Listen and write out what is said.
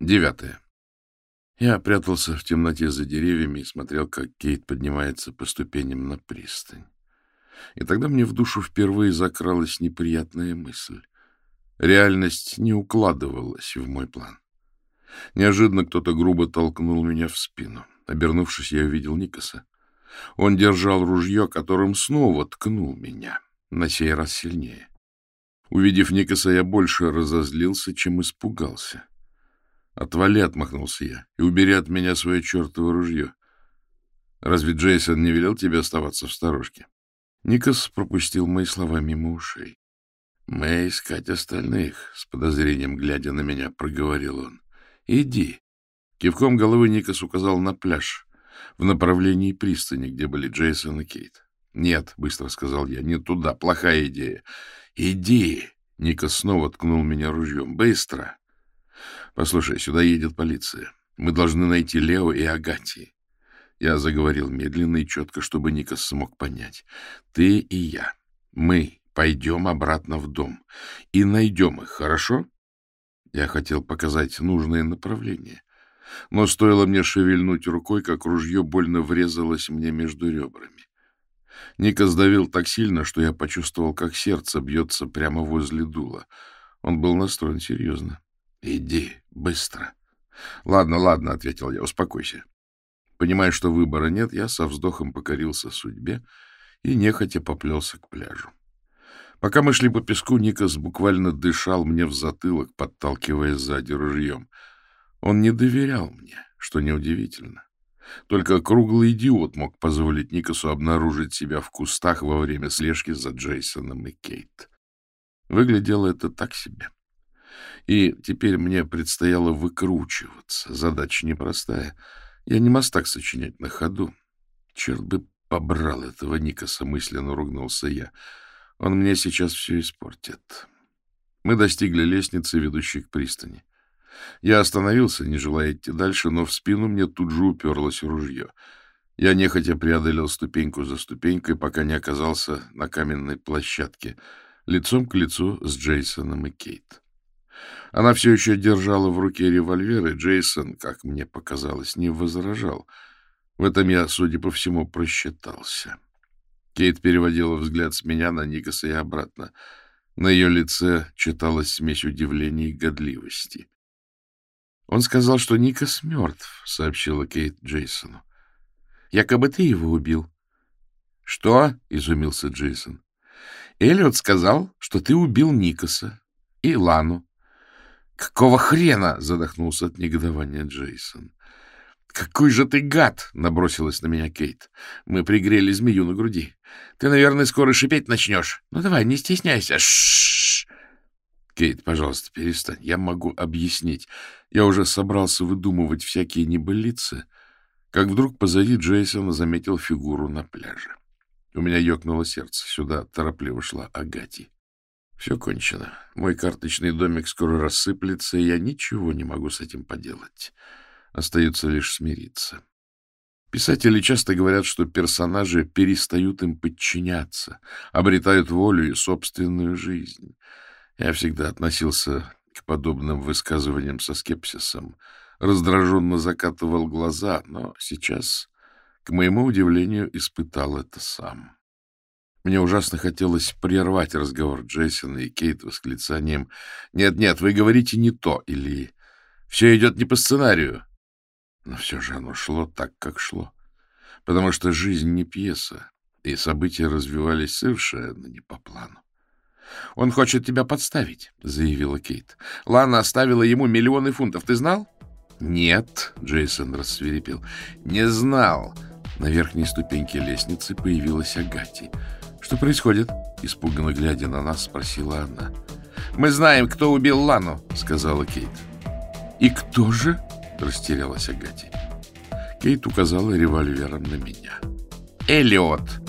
Девятое. Я прятался в темноте за деревьями и смотрел, как Кейт поднимается по ступеням на пристань. И тогда мне в душу впервые закралась неприятная мысль. Реальность не укладывалась в мой план. Неожиданно кто-то грубо толкнул меня в спину. Обернувшись, я увидел Никаса. Он держал ружье, которым снова ткнул меня, на сей раз сильнее. Увидев Никаса, я больше разозлился, чем испугался. «Отвали», — отмахнулся я, — «и убери от меня свое чертово ружье. Разве Джейсон не велел тебе оставаться в сторожке?» Никас пропустил мои слова мимо ушей. «Мы искать остальных», — с подозрением глядя на меня, проговорил он. «Иди». Кивком головы Никас указал на пляж в направлении пристани, где были Джейсон и Кейт. «Нет», — быстро сказал я, — «не туда, плохая идея». «Иди!» — Никас снова ткнул меня ружьем. «Быстро!» Послушай, сюда едет полиция. Мы должны найти Лео и Агати. Я заговорил медленно и четко, чтобы Никас смог понять. Ты и я. Мы пойдем обратно в дом и найдем их, хорошо? Я хотел показать нужное направление. Но стоило мне шевельнуть рукой, как ружье больно врезалось мне между ребрами. Ника сдавил так сильно, что я почувствовал, как сердце бьется прямо возле дула. Он был настроен серьезно. — Иди, быстро. — Ладно, ладно, — ответил я, — успокойся. Понимая, что выбора нет, я со вздохом покорился судьбе и нехотя поплелся к пляжу. Пока мы шли по песку, Никас буквально дышал мне в затылок, подталкивая сзади ружьем. Он не доверял мне, что неудивительно. Только круглый идиот мог позволить Никасу обнаружить себя в кустах во время слежки за Джейсоном и Кейт. Выглядело это так себе. И теперь мне предстояло выкручиваться. Задача непростая. Я не мастак сочинять на ходу. Черт бы побрал этого Никаса, мысленно ругнулся я. Он мне сейчас все испортит. Мы достигли лестницы, ведущей к пристани. Я остановился, не желая идти дальше, но в спину мне тут же уперлось ружье. Я нехотя преодолел ступеньку за ступенькой, пока не оказался на каменной площадке, лицом к лицу с Джейсоном и Кейт. Она все еще держала в руке револьвер, и Джейсон, как мне показалось, не возражал. В этом я, судя по всему, просчитался. Кейт переводила взгляд с меня на Никаса и обратно. На ее лице читалась смесь удивления и годливости. «Он сказал, что Никас мертв», — сообщила Кейт Джейсону. «Якобы ты его убил». «Что?» — изумился Джейсон. «Эллиот сказал, что ты убил Никаса и Лану. «Какого хрена?» — задохнулся от негодования Джейсон. «Какой же ты гад!» — набросилась на меня Кейт. «Мы пригрели змею на груди. Ты, наверное, скоро шипеть начнешь. Ну давай, не стесняйся. Шшш!» «Кейт, пожалуйста, перестань. Я могу объяснить. Я уже собрался выдумывать всякие небылицы, как вдруг позади Джейсона заметил фигуру на пляже. У меня ёкнуло сердце. Сюда торопливо шла Агати. Все кончено. Мой карточный домик скоро рассыплется, и я ничего не могу с этим поделать. Остается лишь смириться. Писатели часто говорят, что персонажи перестают им подчиняться, обретают волю и собственную жизнь. Я всегда относился к подобным высказываниям со скепсисом, раздраженно закатывал глаза, но сейчас, к моему удивлению, испытал это сам. Мне ужасно хотелось прервать разговор Джейсона и Кейт восклицанием «Нет-нет, вы говорите не то» или «Все идет не по сценарию». Но все же оно шло так, как шло, потому что жизнь не пьеса, и события развивались совершенно не по плану. «Он хочет тебя подставить», — заявила Кейт. «Лана оставила ему миллионы фунтов. Ты знал?» «Нет», — Джейсон рассверепел. «Не знал». На верхней ступеньке лестницы появилась Агати — «Что происходит?» — испуганно глядя на нас, спросила она. «Мы знаем, кто убил Лану», — сказала Кейт. «И кто же?» — растерялась Агати. Кейт указала револьвером на меня. «Эллиот!»